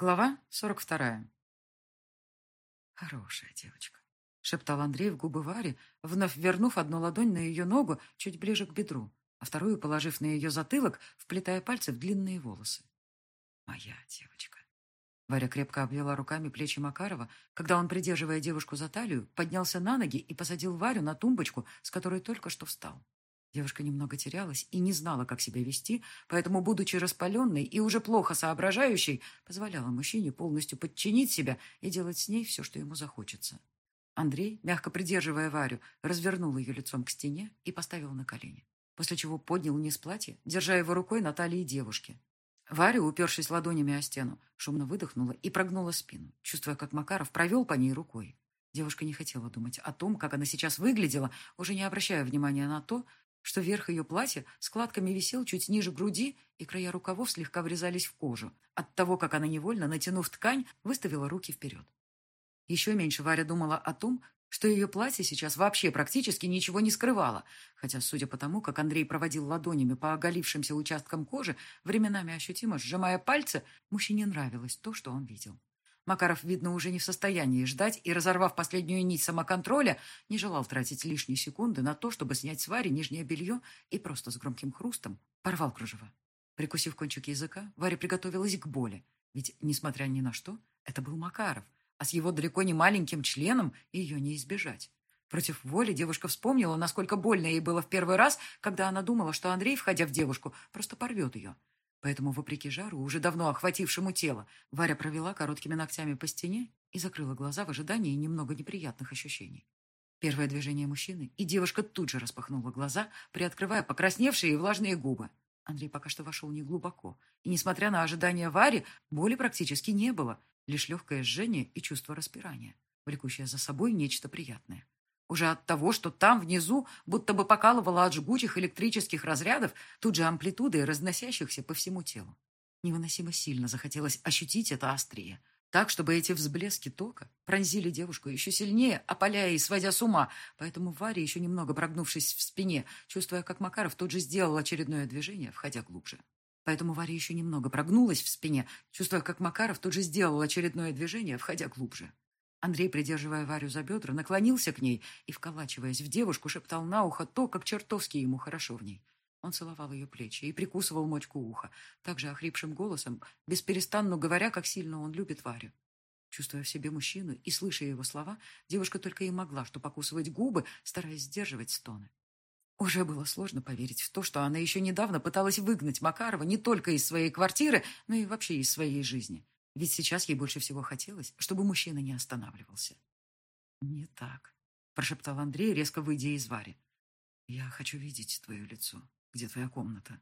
Глава сорок вторая. «Хорошая девочка», — шептал Андрей в губы Варе, вновь вернув одну ладонь на ее ногу чуть ближе к бедру, а вторую положив на ее затылок, вплетая пальцы в длинные волосы. «Моя девочка». Варя крепко обвела руками плечи Макарова, когда он, придерживая девушку за талию, поднялся на ноги и посадил Варю на тумбочку, с которой только что встал. Девушка немного терялась и не знала, как себя вести, поэтому, будучи распаленной и уже плохо соображающей, позволяла мужчине полностью подчинить себя и делать с ней все, что ему захочется. Андрей, мягко придерживая Варю, развернул ее лицом к стене и поставил на колени, после чего поднял низ платья, держа его рукой на талии девушки. Варя, упершись ладонями о стену, шумно выдохнула и прогнула спину, чувствуя, как Макаров провел по ней рукой. Девушка не хотела думать о том, как она сейчас выглядела, уже не обращая внимания на то, что верх ее платья складками висел чуть ниже груди, и края рукавов слегка врезались в кожу, от того, как она невольно, натянув ткань, выставила руки вперед. Еще меньше Варя думала о том, что ее платье сейчас вообще практически ничего не скрывало, хотя, судя по тому, как Андрей проводил ладонями по оголившимся участкам кожи, временами ощутимо сжимая пальцы, мужчине нравилось то, что он видел. Макаров, видно, уже не в состоянии ждать и, разорвав последнюю нить самоконтроля, не желал тратить лишние секунды на то, чтобы снять с Вари нижнее белье и просто с громким хрустом порвал кружево. Прикусив кончик языка, Варя приготовилась к боли, ведь, несмотря ни на что, это был Макаров, а с его далеко не маленьким членом ее не избежать. Против воли девушка вспомнила, насколько больно ей было в первый раз, когда она думала, что Андрей, входя в девушку, просто порвет ее. Поэтому, вопреки жару, уже давно охватившему тело, Варя провела короткими ногтями по стене и закрыла глаза в ожидании немного неприятных ощущений. Первое движение мужчины, и девушка тут же распахнула глаза, приоткрывая покрасневшие и влажные губы. Андрей пока что вошел неглубоко, и, несмотря на ожидания Вари, боли практически не было, лишь легкое жжение и чувство распирания, влекущее за собой нечто приятное. Уже от того, что там внизу будто бы покалывало от жгучих электрических разрядов, тут же амплитудой, разносящихся по всему телу. Невыносимо сильно захотелось ощутить это острие, так, чтобы эти взблески тока пронзили девушку еще сильнее, опаляя и сводя с ума. Поэтому Варя, еще немного прогнувшись в спине, чувствуя, как Макаров тут же сделал очередное движение, входя глубже. Поэтому Варя еще немного прогнулась в спине, чувствуя, как Макаров тут же сделал очередное движение, входя глубже. Андрей, придерживая Варю за бедра, наклонился к ней и, вколачиваясь в девушку, шептал на ухо то, как чертовски ему хорошо в ней. Он целовал ее плечи и прикусывал мочку уха, также охрипшим голосом, бесперестанно говоря, как сильно он любит Варю. Чувствуя в себе мужчину и слыша его слова, девушка только и могла что покусывать губы, стараясь сдерживать стоны. Уже было сложно поверить в то, что она еще недавно пыталась выгнать Макарова не только из своей квартиры, но и вообще из своей жизни. Ведь сейчас ей больше всего хотелось, чтобы мужчина не останавливался. «Не так», — прошептал Андрей, резко выйдя из Вари. «Я хочу видеть твое лицо. Где твоя комната?»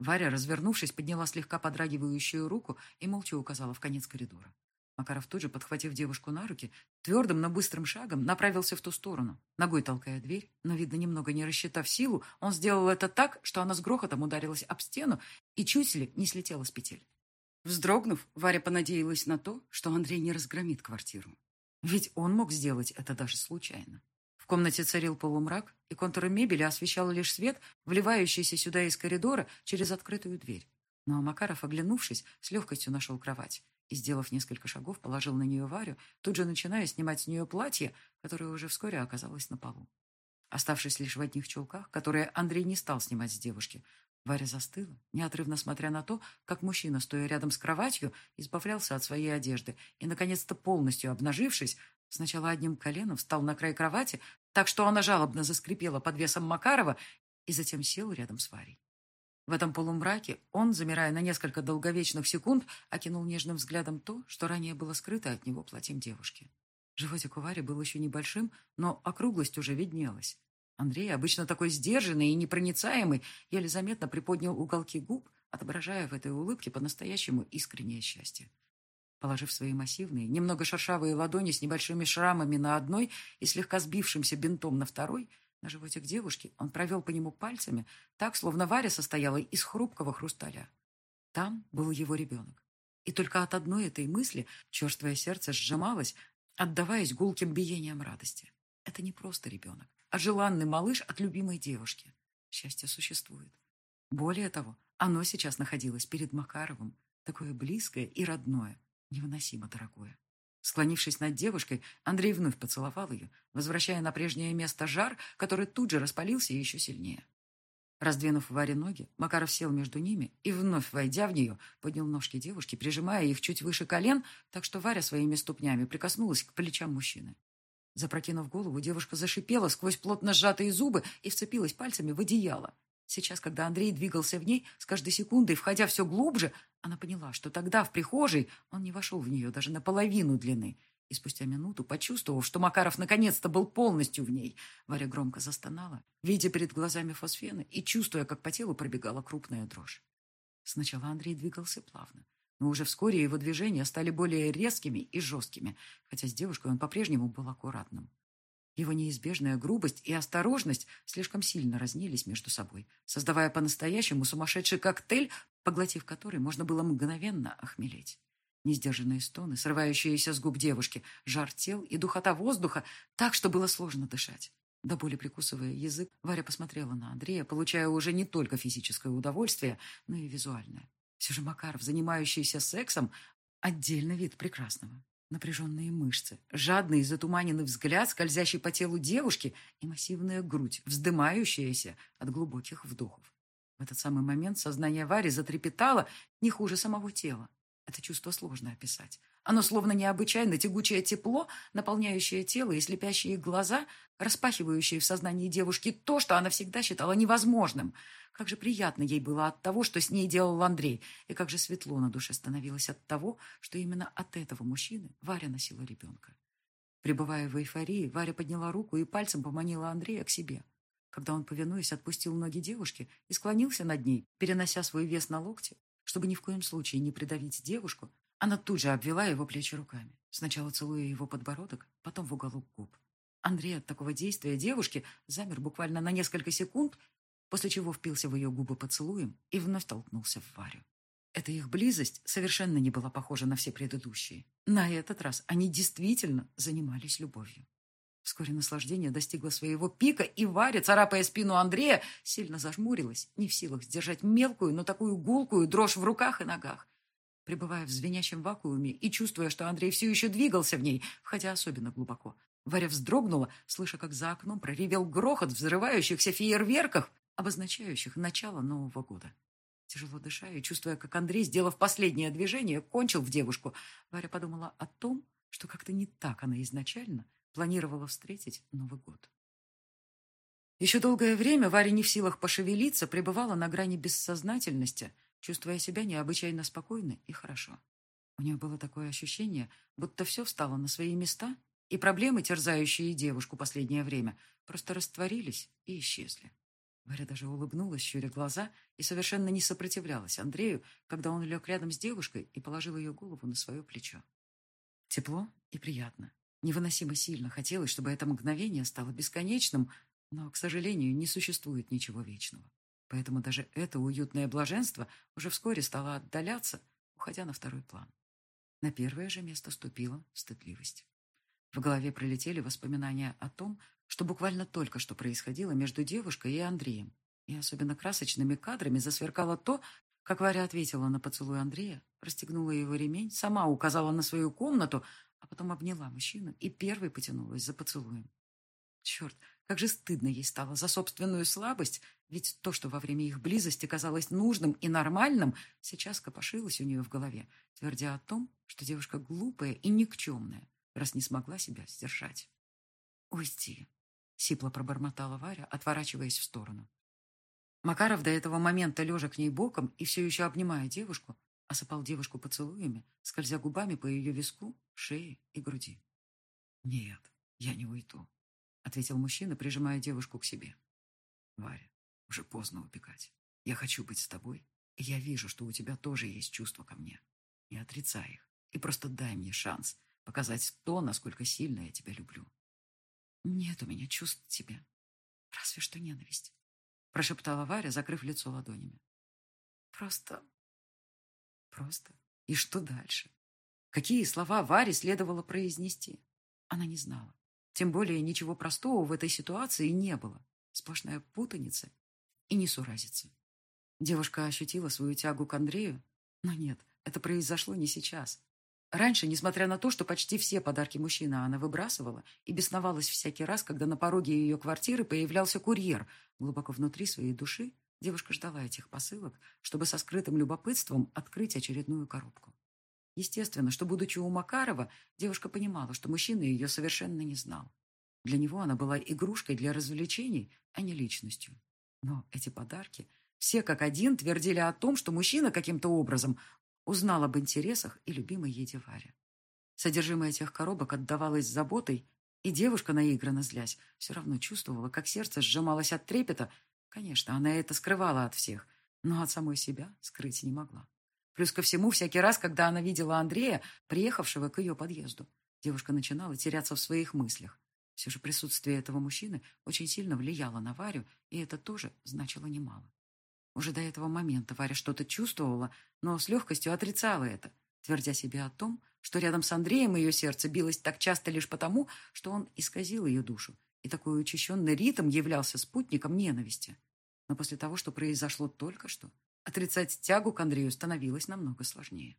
Варя, развернувшись, подняла слегка подрагивающую руку и молча указала в конец коридора. Макаров тут же, подхватив девушку на руки, твердым, но быстрым шагом направился в ту сторону, ногой толкая дверь, но, видно, немного не рассчитав силу, он сделал это так, что она с грохотом ударилась об стену и чуть ли не слетела с петель. Вздрогнув, Варя понадеялась на то, что Андрей не разгромит квартиру. Ведь он мог сделать это даже случайно. В комнате царил полумрак, и контуры мебели освещал лишь свет, вливающийся сюда из коридора через открытую дверь. Но Макаров, оглянувшись, с легкостью нашел кровать и, сделав несколько шагов, положил на нее Варю, тут же начиная снимать с нее платье, которое уже вскоре оказалось на полу. Оставшись лишь в одних чулках, которые Андрей не стал снимать с девушки, Варя застыла, неотрывно смотря на то, как мужчина, стоя рядом с кроватью, избавлялся от своей одежды и, наконец-то, полностью обнажившись, сначала одним коленом встал на край кровати, так что она жалобно заскрипела под весом Макарова и затем сел рядом с Варей. В этом полумраке он, замирая на несколько долговечных секунд, окинул нежным взглядом то, что ранее было скрыто от него платьем девушки. Животик у Вари был еще небольшим, но округлость уже виднелась. Андрей, обычно такой сдержанный и непроницаемый, еле заметно приподнял уголки губ, отображая в этой улыбке по-настоящему искреннее счастье. Положив свои массивные, немного шершавые ладони с небольшими шрамами на одной и слегка сбившимся бинтом на второй, на животик девушки он провел по нему пальцами, так, словно Варя состояла из хрупкого хрусталя. Там был его ребенок. И только от одной этой мысли черствое сердце сжималось, отдаваясь гулким биениям радости. Это не просто ребенок а желанный малыш от любимой девушки. Счастье существует. Более того, оно сейчас находилось перед Макаровым, такое близкое и родное. Невыносимо дорогое. Склонившись над девушкой, Андрей вновь поцеловал ее, возвращая на прежнее место жар, который тут же распалился еще сильнее. Раздвинув Варе ноги, Макаров сел между ними и, вновь войдя в нее, поднял ножки девушки, прижимая их чуть выше колен, так что Варя своими ступнями прикоснулась к плечам мужчины. Запрокинув голову, девушка зашипела сквозь плотно сжатые зубы и вцепилась пальцами в одеяло. Сейчас, когда Андрей двигался в ней, с каждой секундой, входя все глубже, она поняла, что тогда в прихожей он не вошел в нее даже наполовину длины. И спустя минуту, почувствовав, что Макаров наконец-то был полностью в ней, Варя громко застонала, видя перед глазами фосфены и чувствуя, как по телу пробегала крупная дрожь. Сначала Андрей двигался плавно, но уже вскоре его движения стали более резкими и жесткими, хотя с девушкой он по-прежнему был аккуратным. Его неизбежная грубость и осторожность слишком сильно разнились между собой, создавая по-настоящему сумасшедший коктейль, поглотив который можно было мгновенно охмелеть. Несдержанные стоны, срывающиеся с губ девушки, жар тел и духота воздуха, так, что было сложно дышать. До боли прикусывая язык, Варя посмотрела на Андрея, получая уже не только физическое удовольствие, но и визуальное. Все же Макаров, занимающийся сексом, отдельный вид прекрасного. Напряженные мышцы, жадный и затуманенный взгляд, скользящий по телу девушки, и массивная грудь, вздымающаяся от глубоких вдохов. В этот самый момент сознание Вари затрепетало не хуже самого тела. Это чувство сложно описать. Оно словно необычайно тягучее тепло, наполняющее тело и слепящие глаза, распахивающие в сознании девушки то, что она всегда считала невозможным. Как же приятно ей было от того, что с ней делал Андрей, и как же светло на душе становилось от того, что именно от этого мужчины Варя носила ребенка. Пребывая в эйфории, Варя подняла руку и пальцем поманила Андрея к себе. Когда он, повинуясь, отпустил ноги девушки и склонился над ней, перенося свой вес на локти, чтобы ни в коем случае не придавить девушку, она тут же обвела его плечи руками, сначала целуя его подбородок, потом в уголок губ. Андрей от такого действия девушки замер буквально на несколько секунд, после чего впился в ее губы поцелуем и вновь толкнулся в Варю. Эта их близость совершенно не была похожа на все предыдущие. На этот раз они действительно занимались любовью. Вскоре наслаждение достигло своего пика, и Варя, царапая спину Андрея, сильно зажмурилась, не в силах сдержать мелкую, но такую гулкую дрожь в руках и ногах. Пребывая в звенящем вакууме и чувствуя, что Андрей все еще двигался в ней, хотя особенно глубоко, Варя вздрогнула, слыша, как за окном проревел грохот взрывающихся фейерверков, обозначающих начало Нового года. Тяжело дыша и чувствуя, как Андрей, сделав последнее движение, кончил в девушку, Варя подумала о том, что как-то не так она изначально планировала встретить Новый год. Еще долгое время Варя не в силах пошевелиться, пребывала на грани бессознательности – чувствуя себя необычайно спокойно и хорошо. У нее было такое ощущение, будто все встало на свои места, и проблемы, терзающие девушку последнее время, просто растворились и исчезли. Варя даже улыбнулась, щуря глаза, и совершенно не сопротивлялась Андрею, когда он лег рядом с девушкой и положил ее голову на свое плечо. Тепло и приятно. Невыносимо сильно хотелось, чтобы это мгновение стало бесконечным, но, к сожалению, не существует ничего вечного. Поэтому даже это уютное блаженство уже вскоре стало отдаляться, уходя на второй план. На первое же место ступила стыдливость. В голове пролетели воспоминания о том, что буквально только что происходило между девушкой и Андреем. И особенно красочными кадрами засверкало то, как Варя ответила на поцелуй Андрея, расстегнула его ремень, сама указала на свою комнату, а потом обняла мужчину и первой потянулась за поцелуем. Черт, как же стыдно ей стало за собственную слабость, ведь то, что во время их близости казалось нужным и нормальным, сейчас копошилось у нее в голове, твердя о том, что девушка глупая и никчемная, раз не смогла себя сдержать. «Уйди», — сипло пробормотала Варя, отворачиваясь в сторону. Макаров до этого момента, лежа к ней боком и все еще обнимая девушку, осыпал девушку поцелуями, скользя губами по ее виску, шее и груди. «Нет, я не уйду», — ответил мужчина, прижимая девушку к себе. «Варя, уже поздно убегать. Я хочу быть с тобой, и я вижу, что у тебя тоже есть чувства ко мне. Не отрицай их, и просто дай мне шанс показать то, насколько сильно я тебя люблю». «Нет у меня чувств к тебе. Разве что ненависть», — прошептала Варя, закрыв лицо ладонями. «Просто... просто... И что дальше?» Какие слова Варе следовало произнести? Она не знала. Тем более ничего простого в этой ситуации не было. Сплошная путаница и несуразица. Девушка ощутила свою тягу к Андрею, но нет, это произошло не сейчас. Раньше, несмотря на то, что почти все подарки мужчины она выбрасывала и бесновалась всякий раз, когда на пороге ее квартиры появлялся курьер, глубоко внутри своей души девушка ждала этих посылок, чтобы со скрытым любопытством открыть очередную коробку. Естественно, что, будучи у Макарова, девушка понимала, что мужчина ее совершенно не знал. Для него она была игрушкой для развлечений, а не личностью. Но эти подарки все как один твердили о том, что мужчина каким-то образом узнал об интересах и любимой ей Варе. Содержимое этих коробок отдавалось заботой, и девушка, наигранно злясь, все равно чувствовала, как сердце сжималось от трепета. Конечно, она это скрывала от всех, но от самой себя скрыть не могла. Плюс ко всему, всякий раз, когда она видела Андрея, приехавшего к ее подъезду, девушка начинала теряться в своих мыслях. Все же присутствие этого мужчины очень сильно влияло на Варю, и это тоже значило немало. Уже до этого момента Варя что-то чувствовала, но с легкостью отрицала это, твердя себе о том, что рядом с Андреем ее сердце билось так часто лишь потому, что он исказил ее душу, и такой учащенный ритм являлся спутником ненависти. Но после того, что произошло только что, отрицать тягу к Андрею становилось намного сложнее.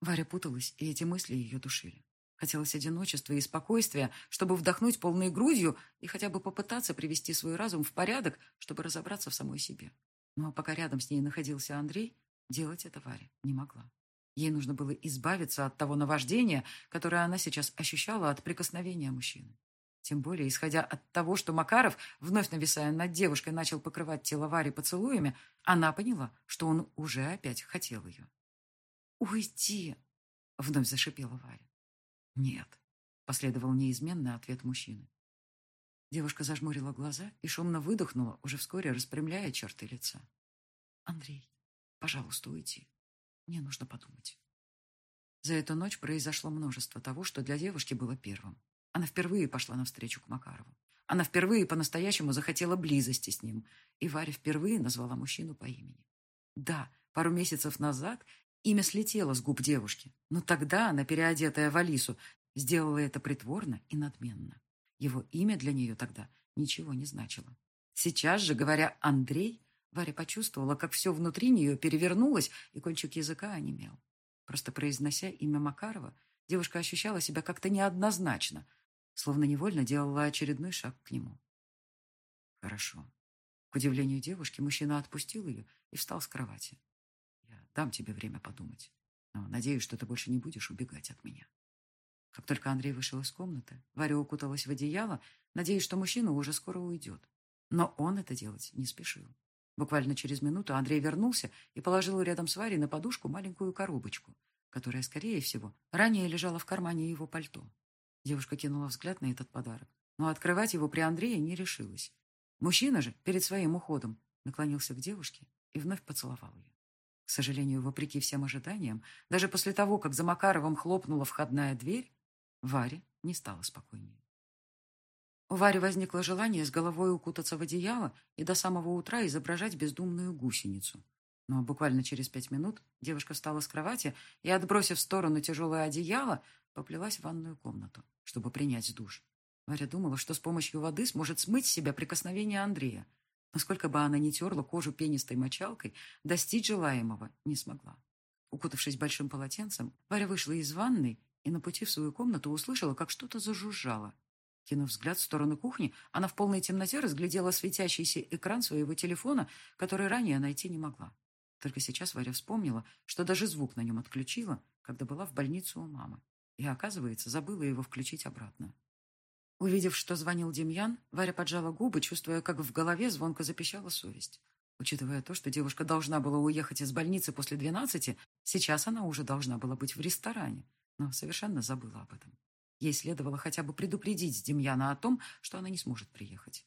Варя путалась, и эти мысли ее душили. Хотелось одиночества и спокойствия, чтобы вдохнуть полной грудью и хотя бы попытаться привести свой разум в порядок, чтобы разобраться в самой себе. Но пока рядом с ней находился Андрей, делать это Варя не могла. Ей нужно было избавиться от того наваждения, которое она сейчас ощущала от прикосновения мужчины. Тем более, исходя от того, что Макаров, вновь нависая над девушкой, начал покрывать тело Вари поцелуями, она поняла, что он уже опять хотел ее. «Уйди!» — вновь зашипела Варя. «Нет», — последовал неизменный ответ мужчины. Девушка зажмурила глаза и шумно выдохнула, уже вскоре распрямляя черты лица. «Андрей, пожалуйста, уйди. Мне нужно подумать». За эту ночь произошло множество того, что для девушки было первым. Она впервые пошла навстречу к Макарову. Она впервые по-настоящему захотела близости с ним, и Варя впервые назвала мужчину по имени. Да, пару месяцев назад имя слетело с губ девушки, но тогда она, переодетая в Алису, сделала это притворно и надменно. Его имя для нее тогда ничего не значило. Сейчас же, говоря «Андрей», Варя почувствовала, как все внутри нее перевернулось, и кончик языка онемел. Просто произнося имя Макарова, девушка ощущала себя как-то неоднозначно, словно невольно делала очередной шаг к нему. «Хорошо». К удивлению девушки, мужчина отпустил ее и встал с кровати. «Я дам тебе время подумать, но надеюсь, что ты больше не будешь убегать от меня». Как только Андрей вышел из комнаты, Варя укуталась в одеяло, надеясь, что мужчина уже скоро уйдет. Но он это делать не спешил. Буквально через минуту Андрей вернулся и положил рядом с Варей на подушку маленькую коробочку, которая, скорее всего, ранее лежала в кармане его пальто. Девушка кинула взгляд на этот подарок, но открывать его при Андрее не решилась. Мужчина же, перед своим уходом, наклонился к девушке и вновь поцеловал ее. К сожалению, вопреки всем ожиданиям, даже после того, как за Макаровым хлопнула входная дверь, Варе не стало спокойнее. У Вари возникло желание с головой укутаться в одеяло и до самого утра изображать бездумную гусеницу. Но буквально через пять минут девушка встала с кровати и, отбросив в сторону тяжелое одеяло, поплелась в ванную комнату, чтобы принять душ. Варя думала, что с помощью воды сможет смыть с себя прикосновение Андрея. Насколько бы она ни терла кожу пенистой мочалкой, достичь желаемого не смогла. Укутавшись большим полотенцем, Варя вышла из ванной и на пути в свою комнату услышала, как что-то зажужжало. Кинув взгляд в сторону кухни, она в полной темноте разглядела светящийся экран своего телефона, который ранее найти не могла. Только сейчас Варя вспомнила, что даже звук на нем отключила, когда была в больнице у мамы. И, оказывается, забыла его включить обратно. Увидев, что звонил Демьян, Варя поджала губы, чувствуя, как в голове звонко запищала совесть. Учитывая то, что девушка должна была уехать из больницы после двенадцати, сейчас она уже должна была быть в ресторане, но совершенно забыла об этом. Ей следовало хотя бы предупредить Демьяна о том, что она не сможет приехать.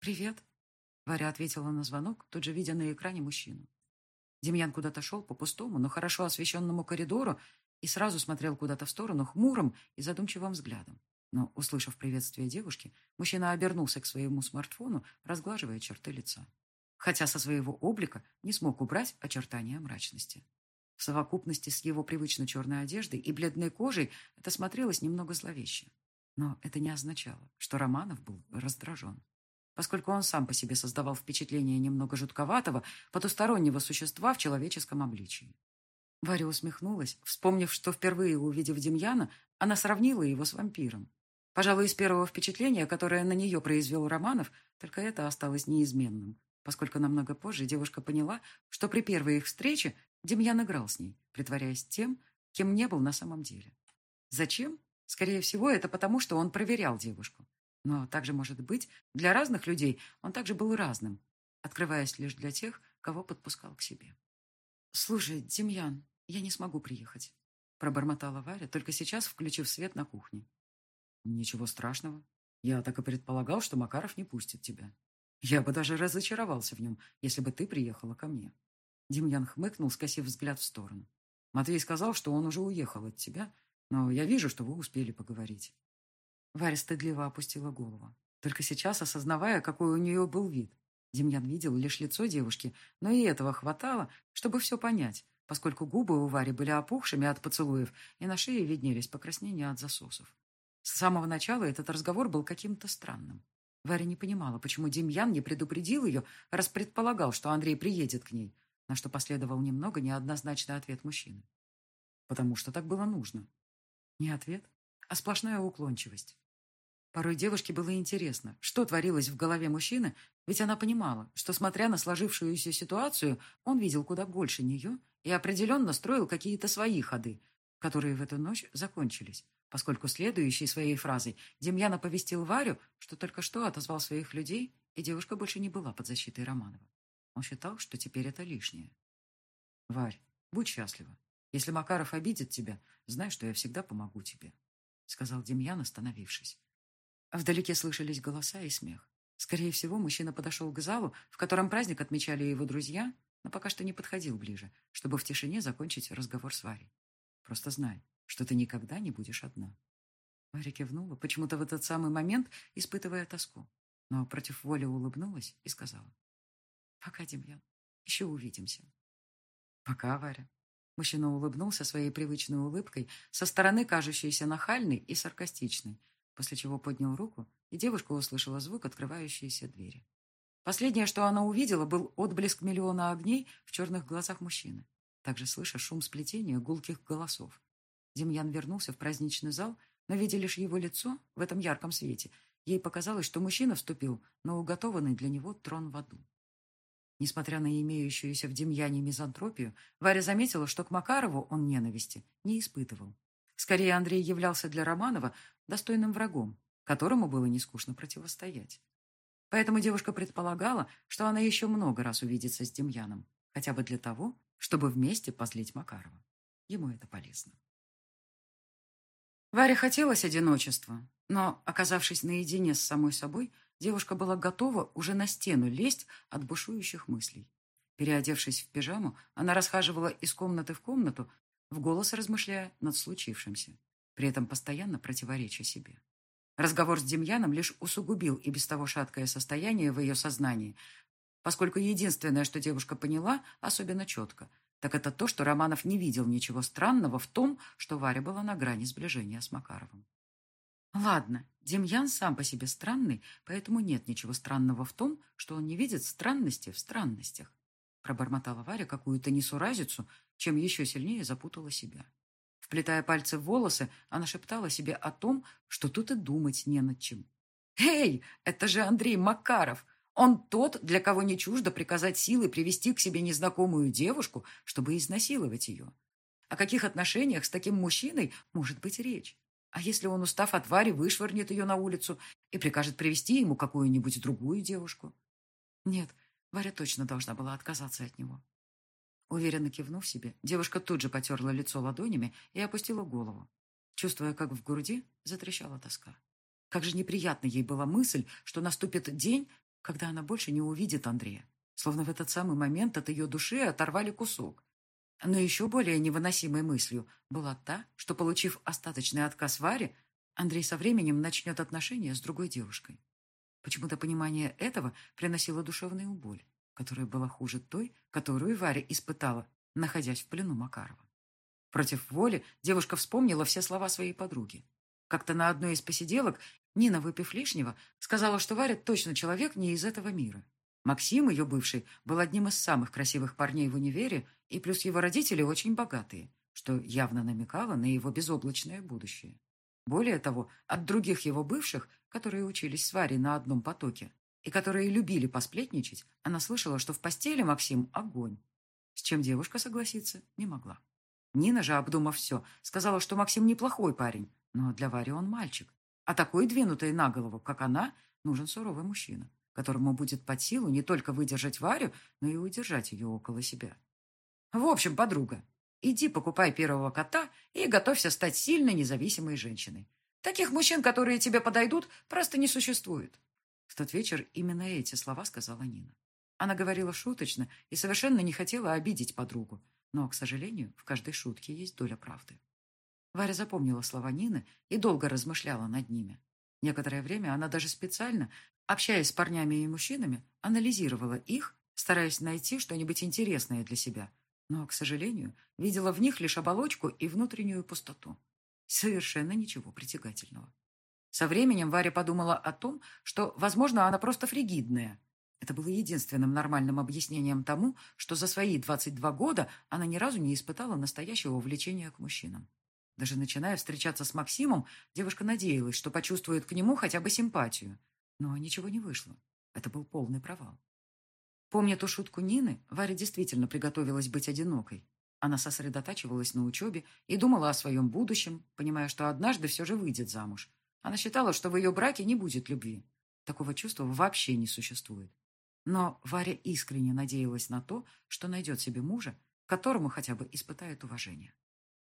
«Привет», — Варя ответила на звонок, тут же видя на экране мужчину. Демьян куда-то шел по пустому, но хорошо освещенному коридору и сразу смотрел куда-то в сторону хмурым и задумчивым взглядом. Но, услышав приветствие девушки, мужчина обернулся к своему смартфону, разглаживая черты лица. Хотя со своего облика не смог убрать очертания мрачности. В совокупности с его привычно черной одеждой и бледной кожей это смотрелось немного зловеще. Но это не означало, что Романов был раздражен, поскольку он сам по себе создавал впечатление немного жутковатого, потустороннего существа в человеческом обличии. Варя усмехнулась, вспомнив, что впервые увидев Демьяна, она сравнила его с вампиром. Пожалуй, из первого впечатления, которое на нее произвел Романов, только это осталось неизменным, поскольку намного позже девушка поняла, что при первой их встрече Демьян играл с ней, притворяясь тем, кем не был на самом деле. Зачем? Скорее всего, это потому, что он проверял девушку. Но также, может быть, для разных людей он также был разным, открываясь лишь для тех, кого подпускал к себе. «Слушай, Демьян, я не смогу приехать», — пробормотала Варя, только сейчас включив свет на кухне. «Ничего страшного. Я так и предполагал, что Макаров не пустит тебя. Я бы даже разочаровался в нем, если бы ты приехала ко мне». Демьян хмыкнул, скосив взгляд в сторону. Матвей сказал, что он уже уехал от тебя, но я вижу, что вы успели поговорить. Варя стыдливо опустила голову, только сейчас осознавая, какой у нее был вид. Демьян видел лишь лицо девушки, но и этого хватало, чтобы все понять, поскольку губы у Вари были опухшими от поцелуев, и на шее виднелись покраснения от засосов. С самого начала этот разговор был каким-то странным. Варя не понимала, почему Демьян не предупредил ее, раз предполагал, что Андрей приедет к ней, на что последовал немного неоднозначный ответ мужчины. Потому что так было нужно. Не ответ, а сплошная уклончивость. Порой девушке было интересно, что творилось в голове мужчины, ведь она понимала, что, смотря на сложившуюся ситуацию, он видел куда больше нее и определенно строил какие-то свои ходы, которые в эту ночь закончились, поскольку следующей своей фразой Демьян оповестил Варю, что только что отозвал своих людей, и девушка больше не была под защитой Романова. Он считал, что теперь это лишнее. «Варь, будь счастлива. Если Макаров обидит тебя, знай, что я всегда помогу тебе», — сказал Демьян, остановившись. Вдалеке слышались голоса и смех. Скорее всего, мужчина подошел к залу, в котором праздник отмечали его друзья, но пока что не подходил ближе, чтобы в тишине закончить разговор с Варей. Просто знай, что ты никогда не будешь одна. Варя кивнула, почему-то в этот самый момент испытывая тоску, но против воли улыбнулась и сказала. «Пока, Демьян, еще увидимся». «Пока, Варя». Мужчина улыбнулся своей привычной улыбкой, со стороны кажущейся нахальной и саркастичной, после чего поднял руку, и девушка услышала звук открывающейся двери. Последнее, что она увидела, был отблеск миллиона огней в черных глазах мужчины, также слыша шум сплетения гулких голосов. Демьян вернулся в праздничный зал, но, видя лишь его лицо в этом ярком свете, ей показалось, что мужчина вступил на уготованный для него трон в аду. Несмотря на имеющуюся в Демьяне мизантропию, Варя заметила, что к Макарову он ненависти не испытывал. Скорее, Андрей являлся для Романова достойным врагом, которому было не скучно противостоять. Поэтому девушка предполагала, что она еще много раз увидится с Демьяном, хотя бы для того, чтобы вместе позлить Макарова. Ему это полезно. Варе хотелось одиночества, но, оказавшись наедине с самой собой, девушка была готова уже на стену лезть от бушующих мыслей. Переодевшись в пижаму, она расхаживала из комнаты в комнату, в голос размышляя над случившимся, при этом постоянно противореча себе. Разговор с Демьяном лишь усугубил и без того шаткое состояние в ее сознании, поскольку единственное, что девушка поняла особенно четко, так это то, что Романов не видел ничего странного в том, что Варя была на грани сближения с Макаровым. Ладно, Демьян сам по себе странный, поэтому нет ничего странного в том, что он не видит странности в странностях. Пробормотала Варя какую-то несуразицу, чем еще сильнее запутала себя. Вплетая пальцы в волосы, она шептала себе о том, что тут и думать не над чем. «Эй, это же Андрей Макаров! Он тот, для кого не чуждо приказать силой привести к себе незнакомую девушку, чтобы изнасиловать ее. О каких отношениях с таким мужчиной может быть речь? А если он, устав от Вари, вышвырнет ее на улицу и прикажет привести ему какую-нибудь другую девушку? Нет, Варя точно должна была отказаться от него. Уверенно кивнув себе, девушка тут же потерла лицо ладонями и опустила голову, чувствуя, как в груди затрещала тоска. Как же неприятна ей была мысль, что наступит день, когда она больше не увидит Андрея. Словно в этот самый момент от ее души оторвали кусок. Но еще более невыносимой мыслью была та, что, получив остаточный отказ Варе, Андрей со временем начнет отношения с другой девушкой. Почему-то понимание этого приносило душевную боль, которая была хуже той, которую Варя испытала, находясь в плену Макарова. Против воли девушка вспомнила все слова своей подруги. Как-то на одной из посиделок Нина, выпив лишнего, сказала, что Варя точно человек не из этого мира. Максим, ее бывший, был одним из самых красивых парней в универе и плюс его родители очень богатые, что явно намекало на его безоблачное будущее. Более того, от других его бывших, которые учились с Варей на одном потоке, и которые любили посплетничать, она слышала, что в постели Максим огонь, с чем девушка согласиться не могла. Нина же, обдумав все, сказала, что Максим неплохой парень, но для Вари он мальчик. А такой двинутой на голову, как она, нужен суровый мужчина, которому будет под силу не только выдержать Варю, но и удержать ее около себя. В общем, подруга, иди покупай первого кота и готовься стать сильной независимой женщиной. Таких мужчин, которые тебе подойдут, просто не существует. В тот вечер именно эти слова сказала Нина. Она говорила шуточно и совершенно не хотела обидеть подругу, но, к сожалению, в каждой шутке есть доля правды. Варя запомнила слова Нины и долго размышляла над ними. Некоторое время она даже специально, общаясь с парнями и мужчинами, анализировала их, стараясь найти что-нибудь интересное для себя, но, к сожалению, видела в них лишь оболочку и внутреннюю пустоту. Совершенно ничего притягательного. Со временем Варя подумала о том, что, возможно, она просто фригидная. Это было единственным нормальным объяснением тому, что за свои 22 года она ни разу не испытала настоящего влечения к мужчинам. Даже начиная встречаться с Максимом, девушка надеялась, что почувствует к нему хотя бы симпатию. Но ничего не вышло. Это был полный провал. Помня ту шутку Нины, Варя действительно приготовилась быть одинокой. Она сосредотачивалась на учебе и думала о своем будущем, понимая, что однажды все же выйдет замуж, она считала, что в ее браке не будет любви. Такого чувства вообще не существует. Но Варя искренне надеялась на то, что найдет себе мужа, которому хотя бы испытает уважение.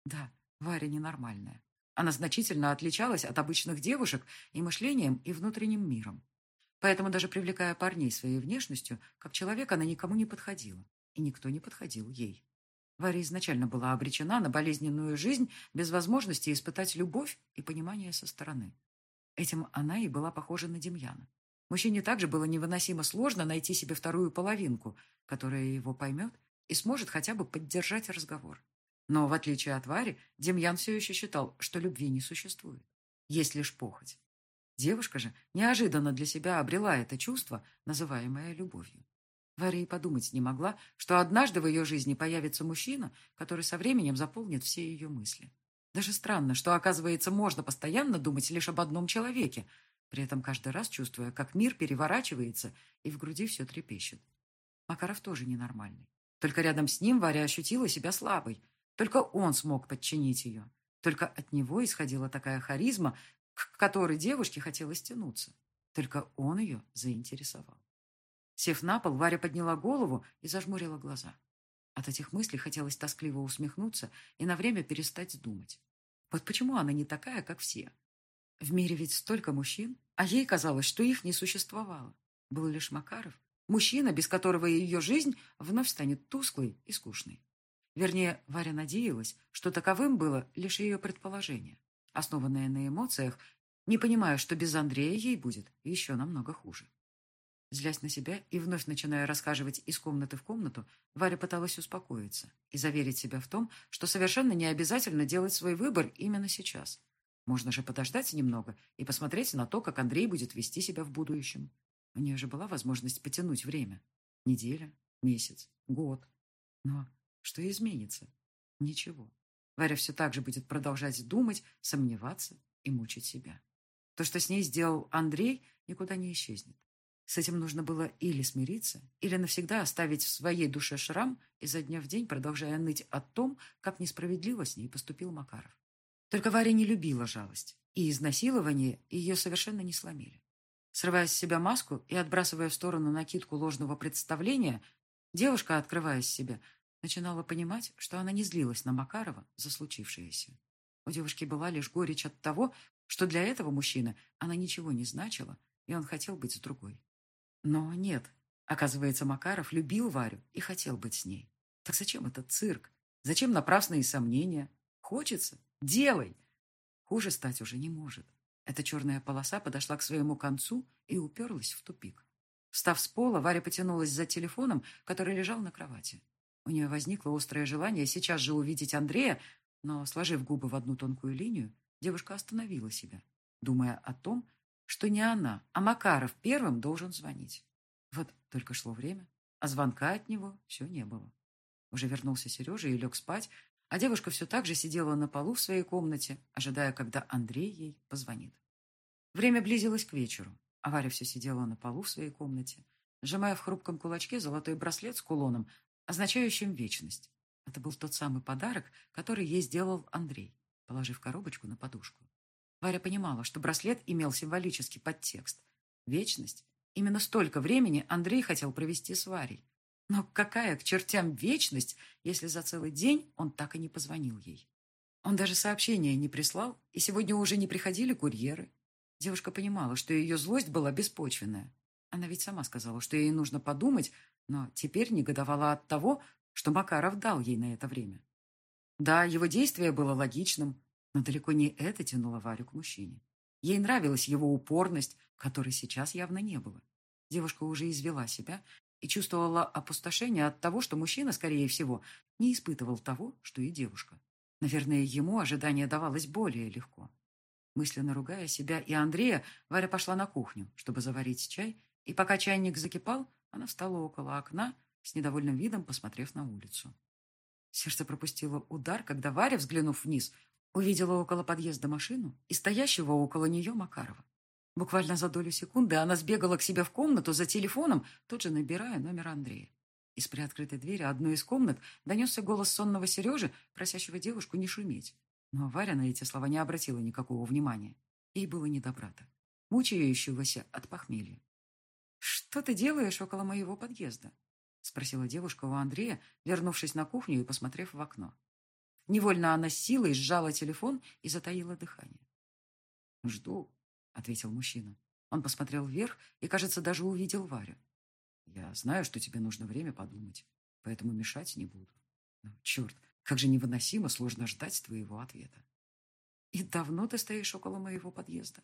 Да, Варя ненормальная. Она значительно отличалась от обычных девушек и мышлением, и внутренним миром. Поэтому даже привлекая парней своей внешностью, как человек она никому не подходила, и никто не подходил ей. Варя изначально была обречена на болезненную жизнь без возможности испытать любовь и понимание со стороны. Этим она и была похожа на Демьяна. Мужчине также было невыносимо сложно найти себе вторую половинку, которая его поймет и сможет хотя бы поддержать разговор. Но, в отличие от Вари, Демьян все еще считал, что любви не существует. Есть лишь похоть. Девушка же неожиданно для себя обрела это чувство, называемое любовью. Варя и подумать не могла, что однажды в ее жизни появится мужчина, который со временем заполнит все ее мысли. Даже странно, что, оказывается, можно постоянно думать лишь об одном человеке, при этом каждый раз чувствуя, как мир переворачивается и в груди все трепещет. Макаров тоже ненормальный. Только рядом с ним Варя ощутила себя слабой. Только он смог подчинить ее. Только от него исходила такая харизма, к которой девушке хотелось тянуться. Только он ее заинтересовал. Сев на пол, Варя подняла голову и зажмурила глаза. От этих мыслей хотелось тоскливо усмехнуться и на время перестать думать. Вот почему она не такая, как все? В мире ведь столько мужчин, а ей казалось, что их не существовало. Был лишь Макаров, мужчина, без которого ее жизнь вновь станет тусклой и скучной. Вернее, Варя надеялась, что таковым было лишь ее предположение, основанное на эмоциях, не понимая, что без Андрея ей будет еще намного хуже. Злясь на себя и вновь начиная рассказывать из комнаты в комнату, Варя пыталась успокоиться и заверить себя в том, что совершенно не обязательно делать свой выбор именно сейчас. Можно же подождать немного и посмотреть на то, как Андрей будет вести себя в будущем. У нее же была возможность потянуть время. Неделя, месяц, год. Но что изменится? Ничего. Варя все так же будет продолжать думать, сомневаться и мучить себя. То, что с ней сделал Андрей, никуда не исчезнет. С этим нужно было или смириться, или навсегда оставить в своей душе шрам, изо дня в день продолжая ныть о том, как несправедливо с ней поступил Макаров. Только Варя не любила жалость, и изнасилование ее совершенно не сломили. Срывая с себя маску и отбрасывая в сторону накидку ложного представления, девушка, открываясь себе, начинала понимать, что она не злилась на Макарова за случившееся. У девушки была лишь горечь от того, что для этого мужчины она ничего не значила, и он хотел быть с другой. Но нет. Оказывается, Макаров любил Варю и хотел быть с ней. Так зачем этот цирк? Зачем напрасные сомнения? Хочется? Делай! Хуже стать уже не может. Эта черная полоса подошла к своему концу и уперлась в тупик. Встав с пола, Варя потянулась за телефоном, который лежал на кровати. У нее возникло острое желание сейчас же увидеть Андрея, но, сложив губы в одну тонкую линию, девушка остановила себя, думая о том, что не она, а Макаров первым должен звонить. Вот только шло время, а звонка от него все не было. Уже вернулся Сережа и лег спать, а девушка все так же сидела на полу в своей комнате, ожидая, когда Андрей ей позвонит. Время близилось к вечеру, а Варя все сидела на полу в своей комнате, сжимая в хрупком кулачке золотой браслет с кулоном, означающим вечность. Это был тот самый подарок, который ей сделал Андрей, положив коробочку на подушку. Варя понимала, что браслет имел символический подтекст. Вечность. Именно столько времени Андрей хотел провести с Варей. Но какая к чертям вечность, если за целый день он так и не позвонил ей? Он даже сообщения не прислал, и сегодня уже не приходили курьеры. Девушка понимала, что ее злость была беспочвенная. Она ведь сама сказала, что ей нужно подумать, но теперь негодовала от того, что Макаров дал ей на это время. Да, его действие было логичным, но далеко не это тянуло Варю к мужчине. Ей нравилась его упорность, которой сейчас явно не было. Девушка уже извела себя и чувствовала опустошение от того, что мужчина, скорее всего, не испытывал того, что и девушка. Наверное, ему ожидание давалось более легко. Мысленно ругая себя и Андрея, Варя пошла на кухню, чтобы заварить чай, и пока чайник закипал, она встала около окна, с недовольным видом посмотрев на улицу. Сердце пропустило удар, когда Варя, взглянув вниз, увидела около подъезда машину и стоящего около нее Макарова. Буквально за долю секунды она сбегала к себе в комнату за телефоном, тут же набирая номер Андрея. Из приоткрытой двери одной из комнат донесся голос сонного Сережи, просящего девушку не шуметь. Но Варя на эти слова не обратила никакого внимания. Ей было не до брата, мучающегося от похмелья. «Что ты делаешь около моего подъезда?» спросила девушка у Андрея, вернувшись на кухню и посмотрев в окно. Невольно она силой сжала телефон и затаила дыхание. «Жду», ответил мужчина. Он посмотрел вверх и, кажется, даже увидел Варю. Я знаю, что тебе нужно время подумать, поэтому мешать не буду. Но, черт, как же невыносимо сложно ждать твоего ответа. И давно ты стоишь около моего подъезда?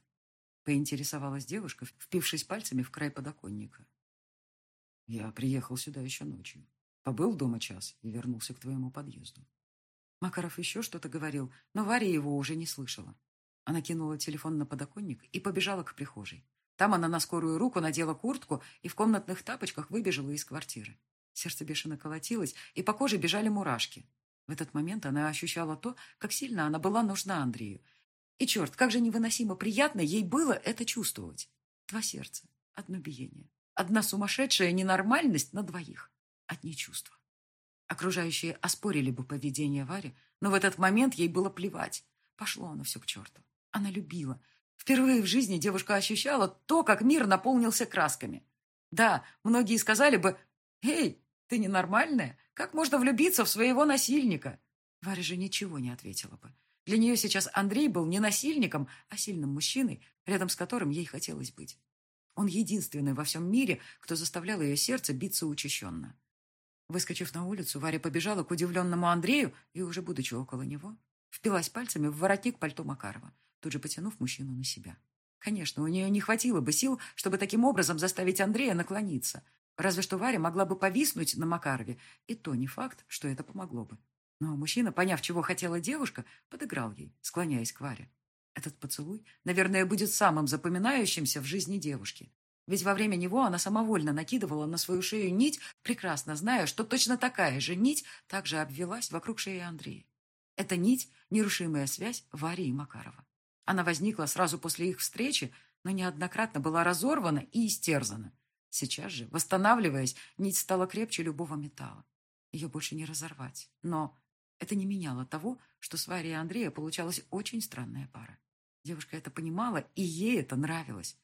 Поинтересовалась девушка, впившись пальцами в край подоконника. Я приехал сюда еще ночью. Побыл дома час и вернулся к твоему подъезду. Макаров еще что-то говорил, но Варя его уже не слышала. Она кинула телефон на подоконник и побежала к прихожей. Там она на скорую руку надела куртку и в комнатных тапочках выбежала из квартиры. Сердце бешено колотилось, и по коже бежали мурашки. В этот момент она ощущала то, как сильно она была нужна Андрею. И черт, как же невыносимо приятно ей было это чувствовать. Два сердца, одно биение. Одна сумасшедшая ненормальность на двоих. Одни чувства. Окружающие оспорили бы поведение Вари, но в этот момент ей было плевать. Пошло оно все к черту. Она любила. Впервые в жизни девушка ощущала то, как мир наполнился красками. Да, многие сказали бы, «Эй, ты ненормальная? Как можно влюбиться в своего насильника?» Варя же ничего не ответила бы. Для нее сейчас Андрей был не насильником, а сильным мужчиной, рядом с которым ей хотелось быть. Он единственный во всем мире, кто заставлял ее сердце биться учащенно. Выскочив на улицу, Варя побежала к удивленному Андрею и, уже будучи около него, впилась пальцами в воротник пальто Макарова тут же потянув мужчину на себя. Конечно, у нее не хватило бы сил, чтобы таким образом заставить Андрея наклониться. Разве что Варя могла бы повиснуть на Макарове, и то не факт, что это помогло бы. Но мужчина, поняв, чего хотела девушка, подыграл ей, склоняясь к Варе. Этот поцелуй, наверное, будет самым запоминающимся в жизни девушки. Ведь во время него она самовольно накидывала на свою шею нить, прекрасно зная, что точно такая же нить также обвелась вокруг шеи Андрея. Эта нить – нерушимая связь Вари и Макарова. Она возникла сразу после их встречи, но неоднократно была разорвана и истерзана. Сейчас же, восстанавливаясь, нить стала крепче любого металла. Ее больше не разорвать. Но это не меняло того, что с Варей и Андрея получалась очень странная пара. Девушка это понимала, и ей это нравилось.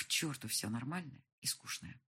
К черту все нормальное и скучное.